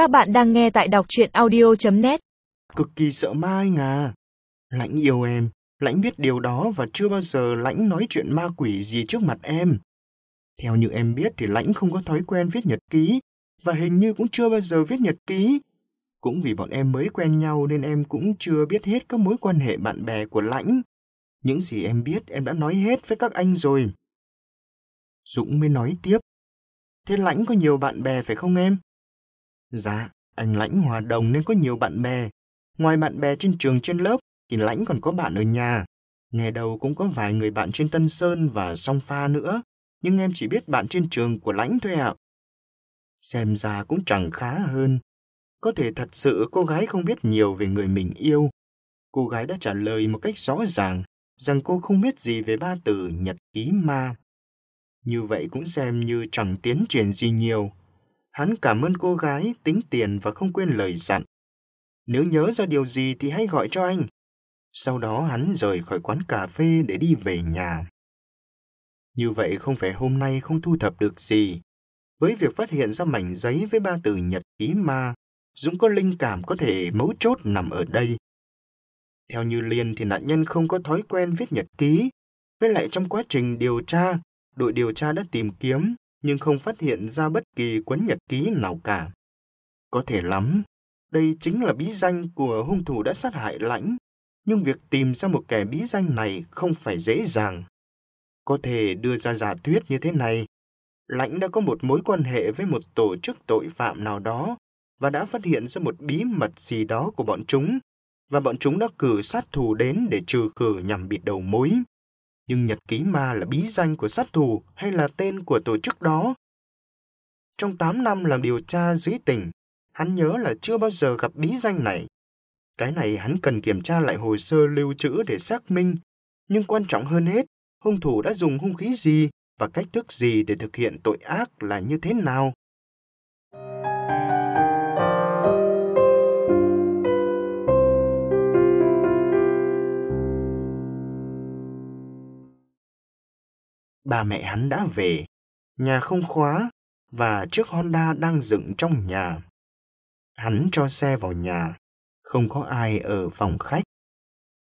Các bạn đang nghe tại đọc truyện audio.net. Cực kỳ sợ ma anh à. Lãnh yêu em, Lãnh biết điều đó và chưa bao giờ Lãnh nói chuyện ma quỷ gì trước mặt em. Theo như em biết thì Lãnh không có thói quen viết nhật ký và hình như cũng chưa bao giờ viết nhật ký. Cũng vì bọn em mới quen nhau nên em cũng chưa biết hết các mối quan hệ bạn bè của Lãnh. Những gì em biết em đã nói hết với các anh rồi. Dũng mới nói tiếp. Thế Lãnh có nhiều bạn bè phải không em? Dạ, anh Lãnh hòa đồng nên có nhiều bạn bè. Ngoài bạn bè trên trường trên lớp thì Lãnh còn có bạn ở nhà. Nghe đầu cũng có vài người bạn trên Tân Sơn và Song Pha nữa. Nhưng em chỉ biết bạn trên trường của Lãnh thôi ạ. Xem ra cũng chẳng khá hơn. Có thể thật sự cô gái không biết nhiều về người mình yêu. Cô gái đã trả lời một cách rõ ràng rằng cô không biết gì về ba từ nhật ký ma. Như vậy cũng xem như chẳng tiến triển gì nhiều. Hắn cảm ơn cô gái, tính tiền và không quên lời dặn. Nếu nhớ ra điều gì thì hãy gọi cho anh. Sau đó hắn rời khỏi quán cà phê để đi về nhà. Như vậy không phải hôm nay không thu thập được gì. Với việc phát hiện ra mảnh giấy với ba từ nhật ký ma, Dũng có linh cảm có thể mấu chốt nằm ở đây. Theo như Liên thì nạn nhân không có thói quen viết nhật ký. Với lại trong quá trình điều tra, đội điều tra đã tìm kiếm nhưng không phát hiện ra bất kỳ cuốn nhật ký nào cả. Có thể lắm, đây chính là bí danh của hung thủ đã sát hại lãnh, nhưng việc tìm ra một kẻ bí danh này không phải dễ dàng. Có thể đưa ra giả thuyết như thế này, lãnh đã có một mối quan hệ với một tổ chức tội phạm nào đó và đã phát hiện ra một bí mật gì đó của bọn chúng, và bọn chúng đã cử sát thủ đến để trừ khử nhằm bịt đầu mối nhưng nhật ký ma là bí danh của sát thủ hay là tên của tổ chức đó. Trong 8 năm làm điều tra dưới tỉnh, hắn nhớ là chưa bao giờ gặp bí danh này. Cái này hắn cần kiểm tra lại hồ sơ lưu trữ để xác minh, nhưng quan trọng hơn hết, hung thủ đã dùng hung khí gì và cách thức gì để thực hiện tội ác là như thế nào. Ba mẹ hắn đã về, nhà không khóa và chiếc Honda đang dựng trong nhà. Hắn cho xe vào nhà, không có ai ở phòng khách.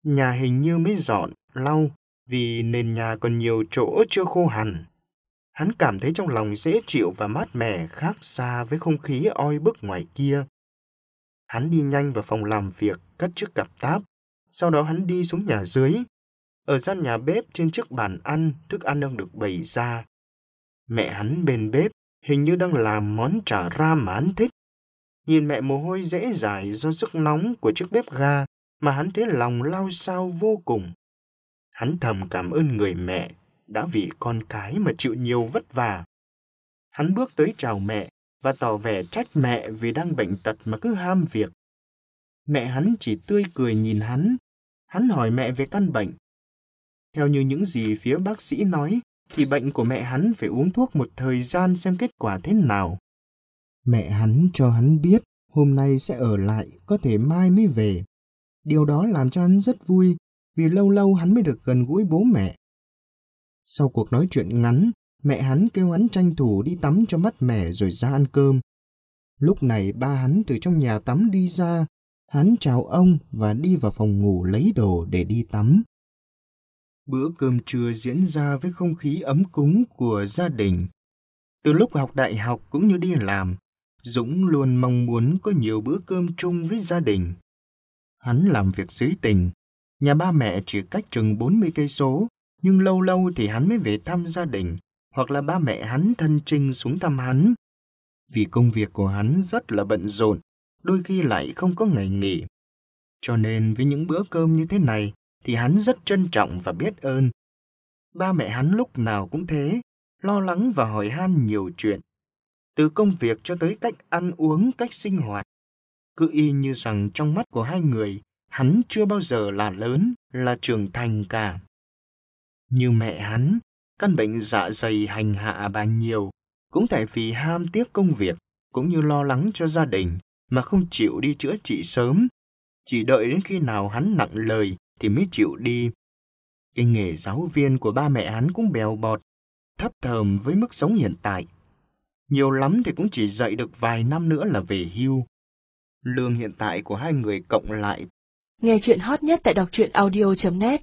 Nhà hình như mới dọn, lau vì nền nhà còn nhiều chỗ chưa khô hẳn. Hắn cảm thấy trong lòng dễ chịu và mát mẻ khác xa với không khí oi bức ngoài kia. Hắn đi nhanh vào phòng làm việc, cất chiếc cặp táp. Sau đó hắn đi xuống nhà dưới, ở gian nhà bếp trên chiếc bàn ăn, thức ăn đang được bày ra. Mẹ hắn bên bếp hình như đang làm món chả ra mà hắn thích. Nhìn mẹ mồ hôi dễ dãi do sức nóng của chiếc bếp ga mà hắn thấy lòng lao sao vô cùng. Hắn thầm cảm ơn người mẹ đã vì con cái mà chịu nhiều vất vả. Hắn bước tới chào mẹ và tỏ vẻ trách mẹ vì đang bệnh tật mà cứ ham việc. Mẹ hắn chỉ tươi cười nhìn hắn. Hắn hỏi mẹ về căn bệnh theo như những gì phía bác sĩ nói, thì bệnh của mẹ hắn phải uống thuốc một thời gian xem kết quả thế nào. Mẹ hắn cho hắn biết hôm nay sẽ ở lại, có thể mai mới về. Điều đó làm cho hắn rất vui, vì lâu lâu hắn mới được gần gũi bố mẹ. Sau cuộc nói chuyện ngắn, mẹ hắn kêu hắn tranh thủ đi tắm cho mắt mẻ rồi ra ăn cơm. Lúc này ba hắn từ trong nhà tắm đi ra, hắn chào ông và đi vào phòng ngủ lấy đồ để đi tắm. Bữa cơm trưa diễn ra với không khí ấm cúng của gia đình. Từ lúc học đại học cũng như đi làm, Dũng luôn mong muốn có nhiều bữa cơm chung với gia đình. Hắn làm việc dưới tình nhà ba mẹ chỉ cách chừng 40 cây số, nhưng lâu lâu thì hắn mới về thăm gia đình, hoặc là ba mẹ hắn thân trinh xuống thăm hắn. Vì công việc của hắn rất là bận rộn, đôi khi lại không có ngày nghỉ. Cho nên với những bữa cơm như thế này, thì hắn rất trân trọng và biết ơn. Ba mẹ hắn lúc nào cũng thế, lo lắng và hỏi han nhiều chuyện. Từ công việc cho tới cách ăn uống, cách sinh hoạt. Cứ y như rằng trong mắt của hai người, hắn chưa bao giờ là lớn, là trưởng thành cả. Như mẹ hắn, căn bệnh dạ dày hành hạ bà nhiều, cũng tại vì ham tiếc công việc, cũng như lo lắng cho gia đình, mà không chịu đi chữa trị sớm. Chỉ đợi đến khi nào hắn nặng lời thì mới chịu đi. Cái nghề giáo viên của ba mẹ hắn cũng bèo bọt, thấp thầm với mức sống hiện tại. Nhiều lắm thì cũng chỉ dạy được vài năm nữa là về hưu. Lương hiện tại của hai người cộng lại Nghe chuyện hot nhất tại đọc truyện audio.net